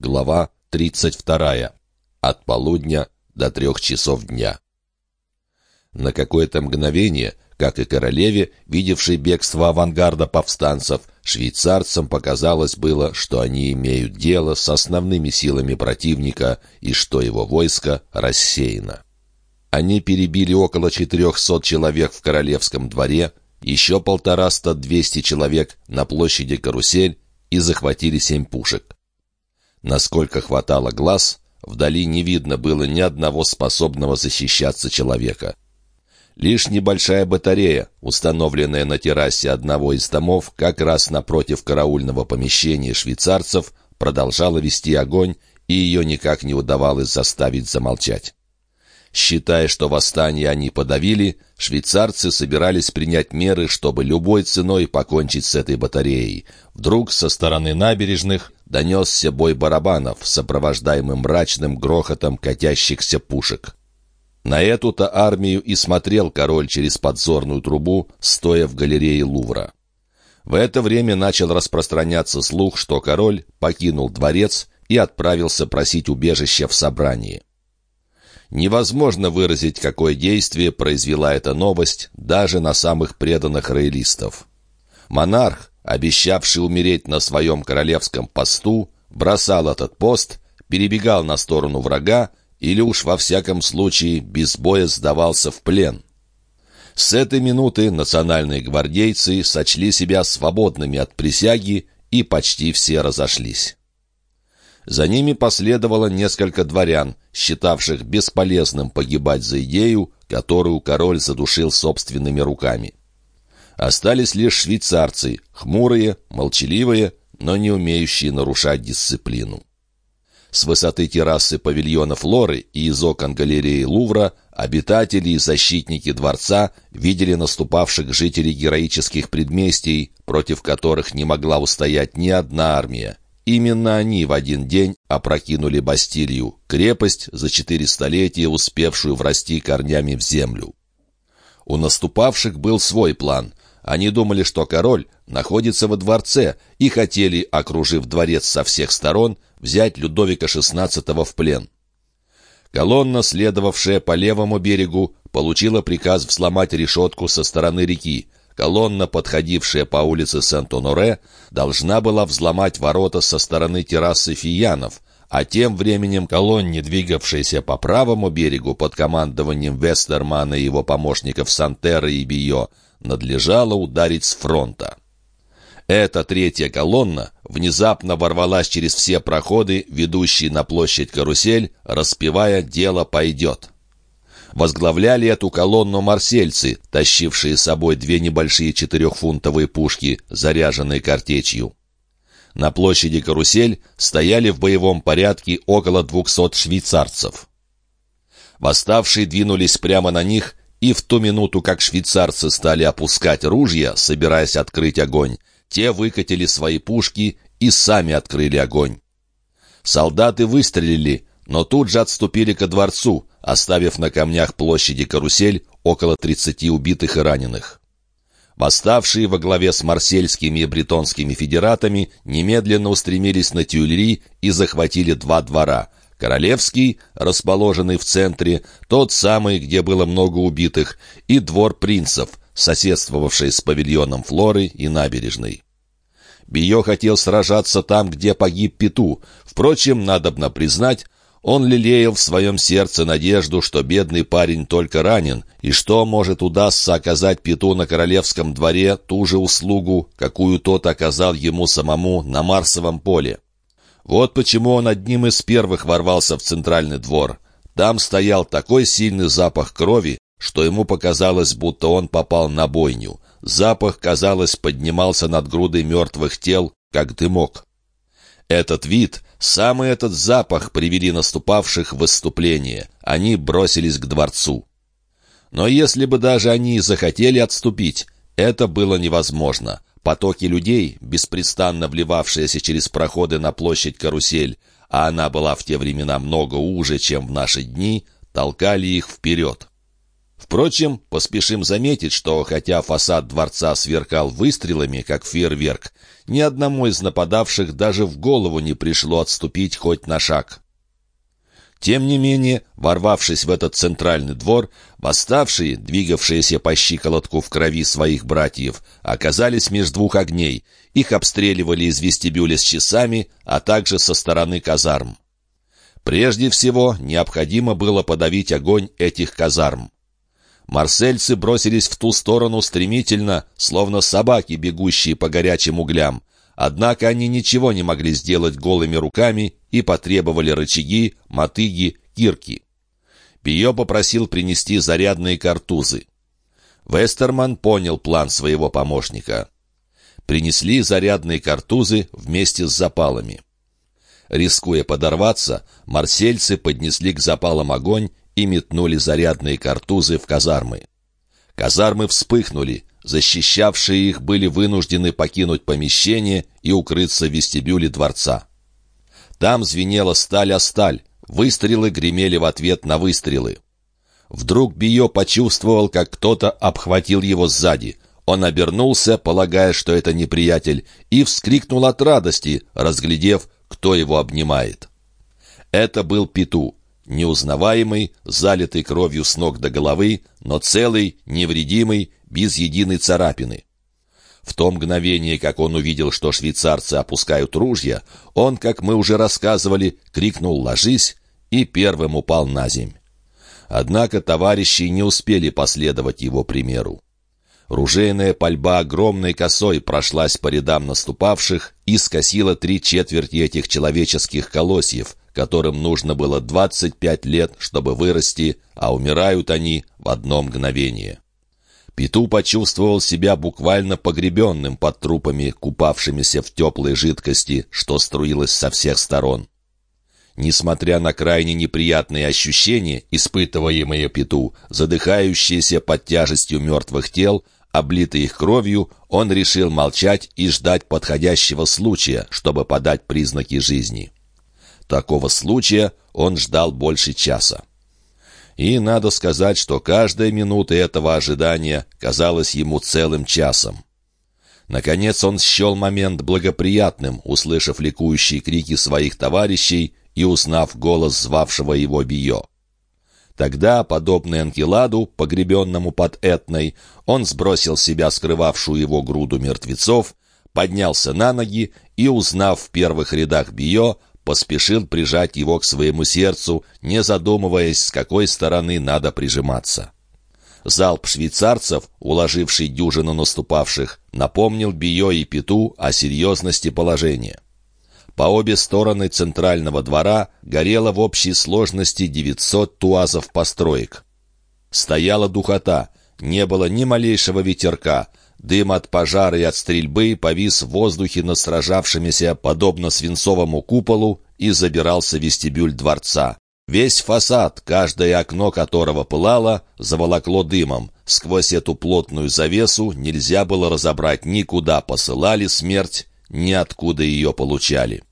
Глава 32. От полудня до трех часов дня. На какое-то мгновение, как и королеве, видевшей бегство авангарда повстанцев, швейцарцам показалось было, что они имеют дело с основными силами противника и что его войско рассеяно. Они перебили около 400 человек в королевском дворе, еще полтораста-двести человек на площади Карусель и захватили семь пушек. Насколько хватало глаз, вдали не видно было ни одного способного защищаться человека. Лишь небольшая батарея, установленная на террасе одного из домов, как раз напротив караульного помещения швейцарцев, продолжала вести огонь, и ее никак не удавалось заставить замолчать. Считая, что восстание они подавили, швейцарцы собирались принять меры, чтобы любой ценой покончить с этой батареей. Вдруг со стороны набережных донесся бой барабанов, сопровождаемый мрачным грохотом катящихся пушек. На эту-то армию и смотрел король через подзорную трубу, стоя в галерее Лувра. В это время начал распространяться слух, что король покинул дворец и отправился просить убежища в собрании. Невозможно выразить, какое действие произвела эта новость даже на самых преданных роялистов. Монарх, обещавший умереть на своем королевском посту, бросал этот пост, перебегал на сторону врага или уж во всяком случае без боя сдавался в плен. С этой минуты национальные гвардейцы сочли себя свободными от присяги и почти все разошлись. За ними последовало несколько дворян, считавших бесполезным погибать за идею, которую король задушил собственными руками. Остались лишь швейцарцы, хмурые, молчаливые, но не умеющие нарушать дисциплину. С высоты террасы павильона Флоры и из окон галереи Лувра обитатели и защитники дворца видели наступавших жителей героических предместий, против которых не могла устоять ни одна армия, Именно они в один день опрокинули Бастилию, крепость, за четыре столетия успевшую врасти корнями в землю. У наступавших был свой план. Они думали, что король находится во дворце и хотели, окружив дворец со всех сторон, взять Людовика XVI в плен. Колонна, следовавшая по левому берегу, получила приказ взломать решетку со стороны реки, Колонна, подходившая по улице Сент-Оноре, должна была взломать ворота со стороны террасы Фиянов, а тем временем колонне, двигавшейся по правому берегу под командованием Вестермана и его помощников Сантера и Био, надлежало ударить с фронта. Эта третья колонна внезапно ворвалась через все проходы, ведущие на площадь Карусель, распевая «Дело пойдет». Возглавляли эту колонну марсельцы, тащившие с собой две небольшие четырехфунтовые пушки, заряженные картечью. На площади Карусель стояли в боевом порядке около двухсот швейцарцев. Восставшие двинулись прямо на них, и в ту минуту, как швейцарцы стали опускать ружья, собираясь открыть огонь, те выкатили свои пушки и сами открыли огонь. Солдаты выстрелили, но тут же отступили ко дворцу, оставив на камнях площади Карусель около 30 убитых и раненых. Восставшие во главе с марсельскими и бретонскими федератами немедленно устремились на Тюильри и захватили два двора. Королевский, расположенный в центре, тот самый, где было много убитых, и двор принцев, соседствовавший с павильоном Флоры и набережной. Био хотел сражаться там, где погиб Пету. Впрочем, надобно признать, он лелеял в своем сердце надежду, что бедный парень только ранен, и что, может, удастся оказать Пету на королевском дворе ту же услугу, какую тот оказал ему самому на Марсовом поле. Вот почему он одним из первых ворвался в центральный двор. Там стоял такой сильный запах крови, что ему показалось, будто он попал на бойню. Запах, казалось, поднимался над грудой мертвых тел, как дымок. Этот вид, самый этот запах привели наступавших в выступление. Они бросились к дворцу. Но если бы даже они захотели отступить, это было невозможно. Потоки людей, беспрестанно вливавшиеся через проходы на площадь Карусель, а она была в те времена много уже, чем в наши дни, толкали их вперед. Впрочем, поспешим заметить, что хотя фасад дворца сверкал выстрелами, как фейерверк, ни одному из нападавших даже в голову не пришло отступить хоть на шаг. Тем не менее, ворвавшись в этот центральный двор, восставшие, двигавшиеся по щиколотку в крови своих братьев, оказались между двух огней. Их обстреливали из вестибюля с часами, а также со стороны казарм. Прежде всего, необходимо было подавить огонь этих казарм. Марсельцы бросились в ту сторону стремительно, словно собаки, бегущие по горячим углям. Однако они ничего не могли сделать голыми руками и потребовали рычаги, мотыги, кирки. Пио попросил принести зарядные картузы. Вестерман понял план своего помощника. Принесли зарядные картузы вместе с запалами. Рискуя подорваться, марсельцы поднесли к запалам огонь и метнули зарядные картузы в казармы. Казармы вспыхнули, защищавшие их были вынуждены покинуть помещение и укрыться в вестибюле дворца. Там звенела сталь о сталь, выстрелы гремели в ответ на выстрелы. Вдруг Био почувствовал, как кто-то обхватил его сзади. Он обернулся, полагая, что это неприятель, и вскрикнул от радости, разглядев, кто его обнимает. Это был Пету неузнаваемый, залитый кровью с ног до головы, но целый, невредимый, без единой царапины. В то мгновение, как он увидел, что швейцарцы опускают ружья, он, как мы уже рассказывали, крикнул «Ложись!» и первым упал на земь. Однако товарищи не успели последовать его примеру. Ружейная пальба огромной косой прошлась по рядам наступавших и скосила три четверти этих человеческих колосьев, которым нужно было 25 лет, чтобы вырасти, а умирают они в одно мгновение. Пету почувствовал себя буквально погребенным под трупами, купавшимися в теплой жидкости, что струилось со всех сторон. Несмотря на крайне неприятные ощущения, испытываемые Пету, задыхающиеся под тяжестью мертвых тел, облитые их кровью, он решил молчать и ждать подходящего случая, чтобы подать признаки жизни. Такого случая он ждал больше часа. И надо сказать, что каждая минута этого ожидания казалась ему целым часом. Наконец он счел момент благоприятным, услышав ликующие крики своих товарищей и узнав голос звавшего его Био. Тогда, подобный Анкеладу, погребенному под Этной, он сбросил с себя скрывавшую его груду мертвецов, поднялся на ноги и, узнав в первых рядах Био, поспешил прижать его к своему сердцу, не задумываясь, с какой стороны надо прижиматься. Залп швейцарцев, уложивший дюжину наступавших, напомнил Био и Пету о серьезности положения. По обе стороны центрального двора горело в общей сложности 900 туазов построек. Стояла духота, не было ни малейшего ветерка, Дым от пожара и от стрельбы повис в воздухе над сражавшимися, подобно свинцовому куполу, и забирался в вестибюль дворца. Весь фасад, каждое окно которого пылало, заволокло дымом. Сквозь эту плотную завесу нельзя было разобрать никуда посылали смерть, ни откуда ее получали.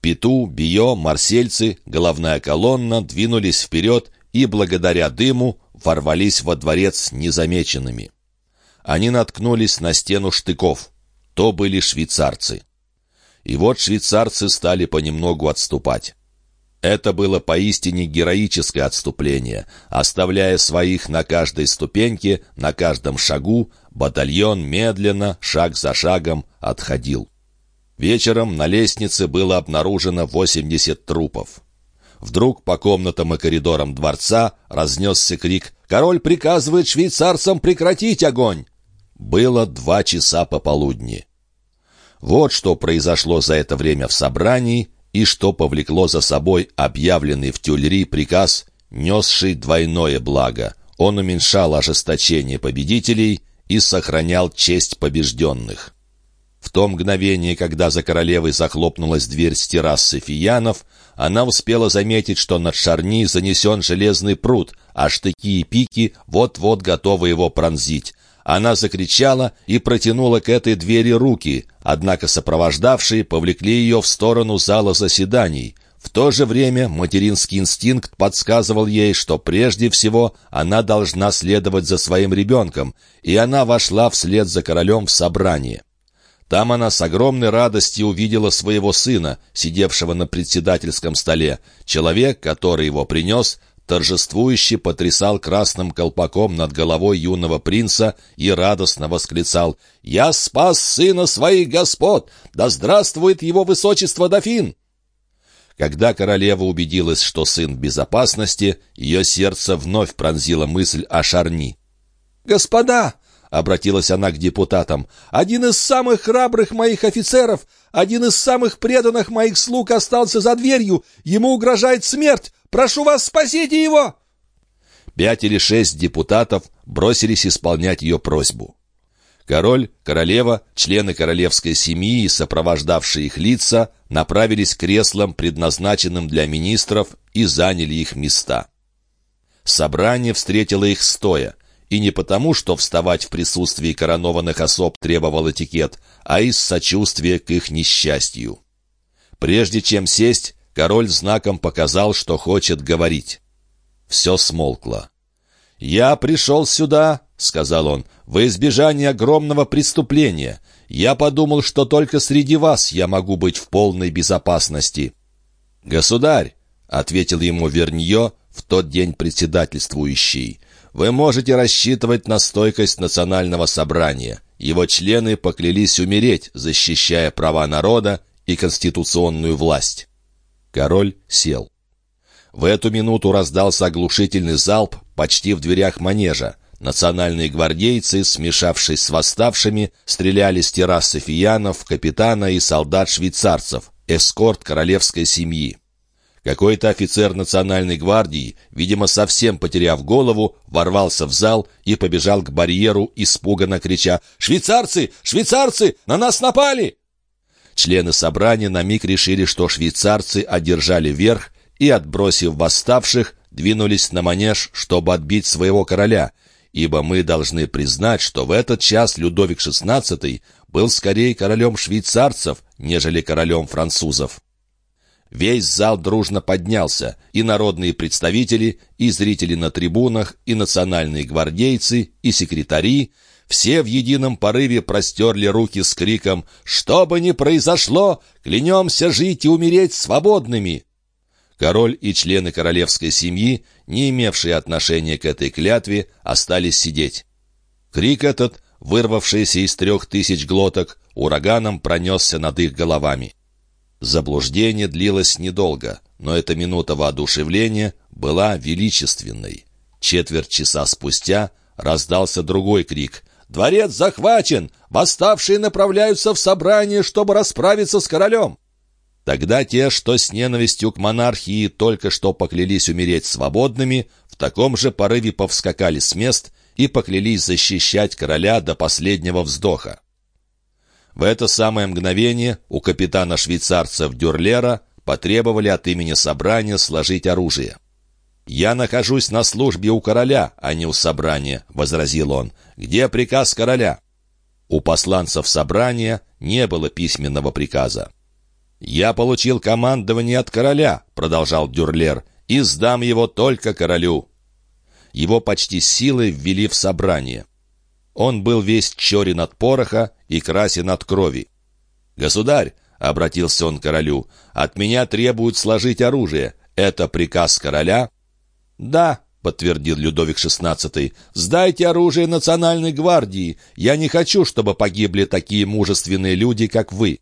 Пету, Био, марсельцы, головная колонна двинулись вперед и, благодаря дыму, ворвались во дворец незамеченными они наткнулись на стену штыков. То были швейцарцы. И вот швейцарцы стали понемногу отступать. Это было поистине героическое отступление. Оставляя своих на каждой ступеньке, на каждом шагу, батальон медленно, шаг за шагом, отходил. Вечером на лестнице было обнаружено 80 трупов. Вдруг по комнатам и коридорам дворца разнесся крик «Король приказывает швейцарцам прекратить огонь!» Было два часа пополудни. Вот что произошло за это время в собрании и что повлекло за собой объявленный в Тюльри приказ, несший двойное благо. Он уменьшал ожесточение победителей и сохранял честь побежденных. В то мгновение, когда за королевой захлопнулась дверь с террасы Фиянов, она успела заметить, что над Шарни занесен железный пруд, а штыки и пики вот-вот готовы его пронзить. Она закричала и протянула к этой двери руки, однако сопровождавшие повлекли ее в сторону зала заседаний. В то же время материнский инстинкт подсказывал ей, что прежде всего она должна следовать за своим ребенком, и она вошла вслед за королем в собрание. Там она с огромной радостью увидела своего сына, сидевшего на председательском столе. Человек, который его принес, торжествующе потрясал красным колпаком над головой юного принца и радостно восклицал «Я спас сына своих господ! Да здравствует его высочество дофин!» Когда королева убедилась, что сын в безопасности, ее сердце вновь пронзила мысль о Шарни. «Господа!» — обратилась она к депутатам. «Один из самых храбрых моих офицеров, один из самых преданных моих слуг остался за дверью. Ему угрожает смерть. Прошу вас, спасите его!» Пять или шесть депутатов бросились исполнять ее просьбу. Король, королева, члены королевской семьи и сопровождавшие их лица направились к креслам, предназначенным для министров, и заняли их места. Собрание встретило их стоя, и не потому, что вставать в присутствии коронованных особ требовал этикет, а из сочувствия к их несчастью. Прежде чем сесть, король знаком показал, что хочет говорить. Все смолкло. «Я пришел сюда», — сказал он, — «во избежание огромного преступления. Я подумал, что только среди вас я могу быть в полной безопасности». «Государь», — ответил ему Вернье, в тот день председательствующий, «вы можете рассчитывать на стойкость национального собрания. Его члены поклялись умереть, защищая права народа и конституционную власть». Король сел. В эту минуту раздался оглушительный залп почти в дверях манежа. Национальные гвардейцы, смешавшись с восставшими, стреляли с террас софиянов, капитана и солдат-швейцарцев, эскорт королевской семьи. Какой-то офицер национальной гвардии, видимо, совсем потеряв голову, ворвался в зал и побежал к барьеру, испуганно крича «Швейцарцы! Швейцарцы! На нас напали!» Члены собрания на миг решили, что швейцарцы одержали верх и, отбросив восставших, двинулись на манеж, чтобы отбить своего короля, ибо мы должны признать, что в этот час Людовик XVI был скорее королем швейцарцев, нежели королем французов. Весь зал дружно поднялся, и народные представители, и зрители на трибунах, и национальные гвардейцы, и секретари, все в едином порыве простерли руки с криком «Что бы ни произошло, клянемся жить и умереть свободными!» Король и члены королевской семьи, не имевшие отношения к этой клятве, остались сидеть. Крик этот, вырвавшийся из трех тысяч глоток, ураганом пронесся над их головами. Заблуждение длилось недолго, но эта минута воодушевления была величественной. Четверть часа спустя раздался другой крик. «Дворец захвачен! Восставшие направляются в собрание, чтобы расправиться с королем!» Тогда те, что с ненавистью к монархии только что поклялись умереть свободными, в таком же порыве повскакали с мест и поклялись защищать короля до последнего вздоха. В это самое мгновение у капитана швейцарцев Дюрлера потребовали от имени собрания сложить оружие. «Я нахожусь на службе у короля, а не у собрания», — возразил он. «Где приказ короля?» У посланцев собрания не было письменного приказа. «Я получил командование от короля», — продолжал Дюрлер, — «и сдам его только королю». Его почти силой ввели в собрание. Он был весь черен от пороха и красен от крови. «Государь», — обратился он к королю, — «от меня требуют сложить оружие. Это приказ короля?» «Да», — подтвердил Людовик XVI, — «сдайте оружие национальной гвардии. Я не хочу, чтобы погибли такие мужественные люди, как вы».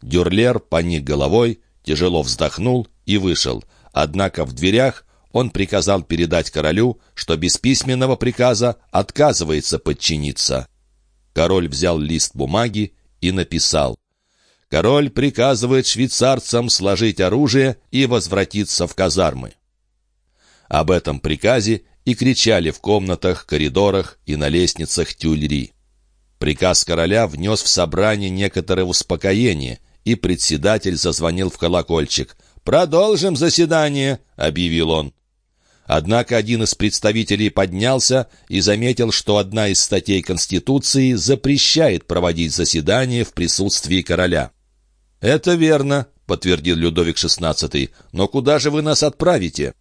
Дюрлер поник головой, тяжело вздохнул и вышел. Однако в дверях он приказал передать королю, что без письменного приказа отказывается подчиниться. Король взял лист бумаги и написал. «Король приказывает швейцарцам сложить оружие и возвратиться в казармы». Об этом приказе и кричали в комнатах, коридорах и на лестницах Тюльри. Приказ короля внес в собрание некоторое успокоение, и председатель зазвонил в колокольчик. «Продолжим заседание», — объявил он. Однако один из представителей поднялся и заметил, что одна из статей Конституции запрещает проводить заседание в присутствии короля. «Это верно», — подтвердил Людовик XVI. «Но куда же вы нас отправите?»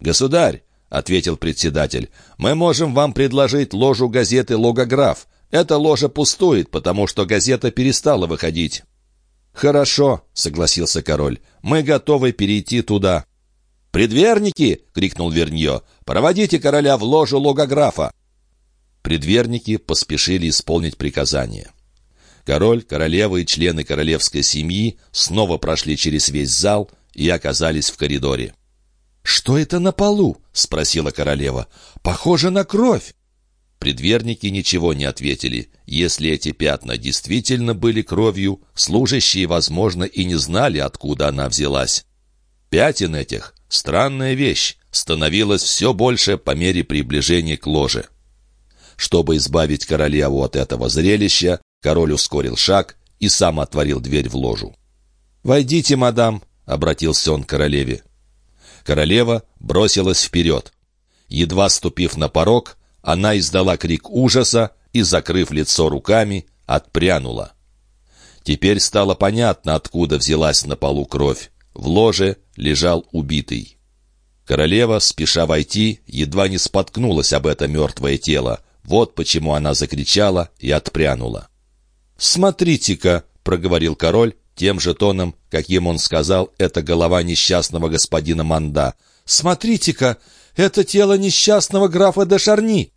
«Государь», — ответил председатель, — «мы можем вам предложить ложу газеты «Логограф». Эта ложа пустует, потому что газета перестала выходить». «Хорошо», — согласился король, — «мы готовы перейти туда». «Предверники!» — крикнул Вернье. «Проводите короля в ложу логографа!» Предверники поспешили исполнить приказание. Король, королева и члены королевской семьи снова прошли через весь зал и оказались в коридоре. «Что это на полу?» — спросила королева. «Похоже на кровь». Предверники ничего не ответили. Если эти пятна действительно были кровью, служащие, возможно, и не знали, откуда она взялась. Пятен этих, странная вещь, становилось все больше по мере приближения к ложе. Чтобы избавить королеву от этого зрелища, Король ускорил шаг и сам отворил дверь в ложу. «Войдите, мадам», — обратился он к королеве. Королева бросилась вперед. Едва ступив на порог, она издала крик ужаса и, закрыв лицо руками, отпрянула. Теперь стало понятно, откуда взялась на полу кровь. В ложе лежал убитый. Королева, спеша войти, едва не споткнулась об это мертвое тело. Вот почему она закричала и отпрянула. «Смотрите-ка», — проговорил король тем же тоном, каким он сказал, это голова несчастного господина Манда. «Смотрите-ка, это тело несчастного графа де Шарни».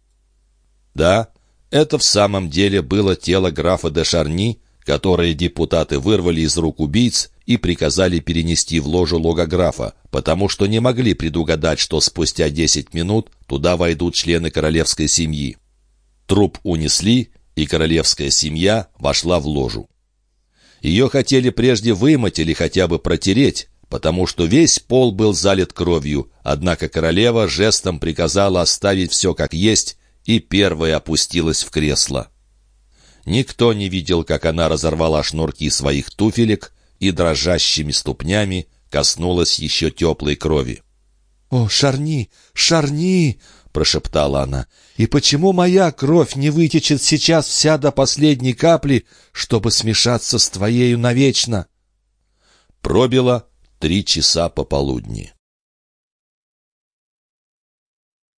Да, это в самом деле было тело графа де Шарни, которое депутаты вырвали из рук убийц и приказали перенести в ложу логографа, потому что не могли предугадать, что спустя десять минут туда войдут члены королевской семьи. Труп унесли, и королевская семья вошла в ложу. Ее хотели прежде вымыть или хотя бы протереть, потому что весь пол был залит кровью, однако королева жестом приказала оставить все как есть и первая опустилась в кресло. Никто не видел, как она разорвала шнурки своих туфелек и дрожащими ступнями коснулась еще теплой крови. «О, Шарни! Шарни!» — прошептала она. «И почему моя кровь не вытечет сейчас вся до последней капли, чтобы смешаться с твоею навечно?» Пробило три часа пополудни.